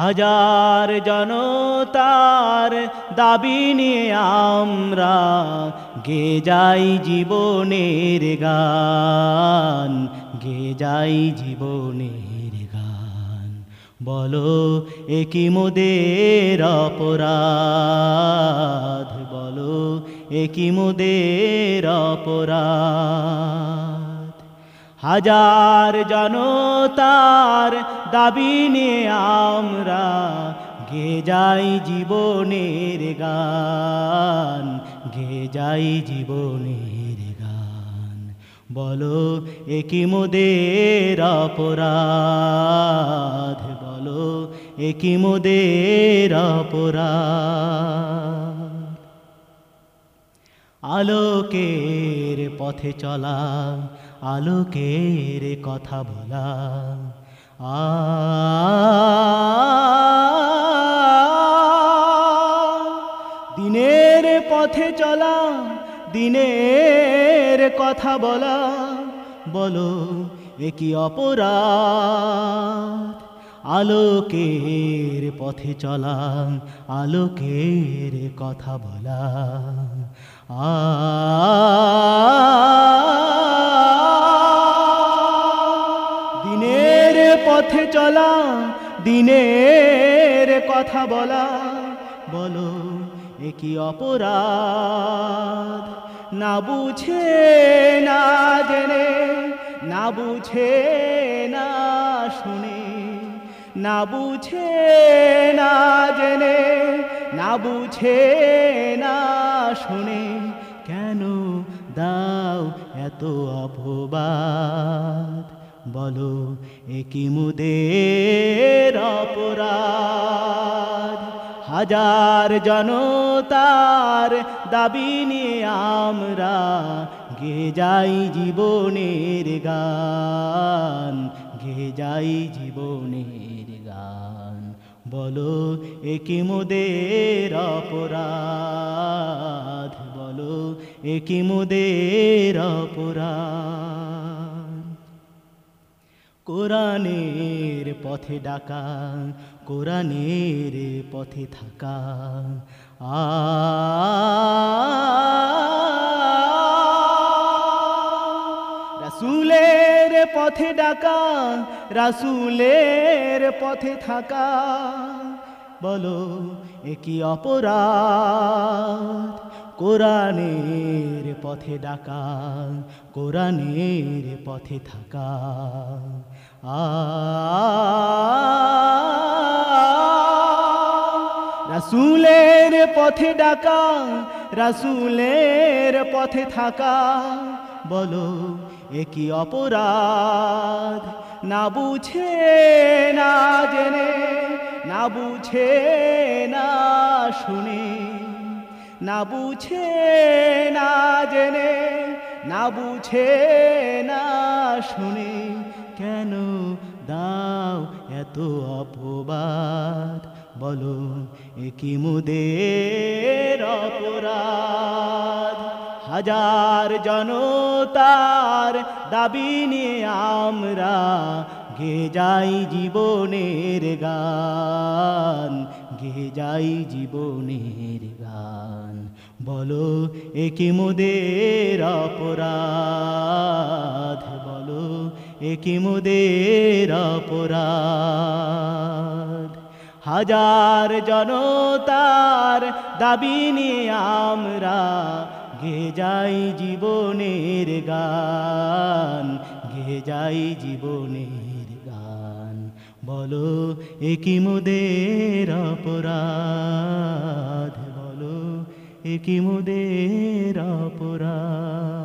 হাজার জনতার দাবি নিয়ে আমরা গে যাই জীবনের গান, গে যাই জীবনের গান। বলো একই মোদের অপরাধ? বলো একই মোদের অপরাধ? হাজার জনতার দাবি নিয়ে আমরা গে যাই জীবনের গান, গে যাই জীবনের গান। বলো একই মোদের অপরাধ? বলো একই মোদের অপরাধ? আলোকের পথে চলা আলোকের কথা বলা। আ, দিনের পথে চলা, দিনের কথা বলা, বলো একই অপরাধ? আলোকের পথে চলা, আলোকের কথা বলা। আ পথে চলা, দিনের কথা বলা। বলো একই অপরাধ? না বুঝে, না জেনে, না বুঝে, না শুনে। না বুঝে, না জেনে, না বুঝে, না শুনে। কেন দাও এত অপবাদ? বলো একই মুদের অপরাধ? হাজার জনতার দাবি নিয়ে আমরা গে যাই জীবনের গান, গে যাই জীবনের গান। বলো একই মোদের অপরাধ? বলো একই মোদের অপরাধ? কোরআনের পথে ডাকা, কোরআনের পথে থাকা। আ রাসুলের পথে ডাকা, রাসুলের পথে থাকা। বলো একই অপরাধ? কোরআনের পথে ডাকা, কোরআনের পথে থাকা। আ, রাসুলের পথে ডাকা, রাসুলের পথে থাকা। বলো একই অপরাধ? না বুঝে, না জেনে, না বুঝে, না শুনে। না বুঝে না জেনে, না বুঝে না শুনে, কেন দাও এত অপবাদ? বলো একই মুদের অপরাধ? হাজার জনতার দাবি নিয়ে আমরা গে যাই জীবনের গান, গে যাই জীবনের গান। বলো একই মোদের অপরাধ? বলো একই মোদের অপরাধ? হাজার জনতার দাবি নিয়ে আমরা গে যাই জীবনের গান, গে যাই জীবনের গান। বলো একই মোদের অপরাধ? বলো একই মোদের অপরাধ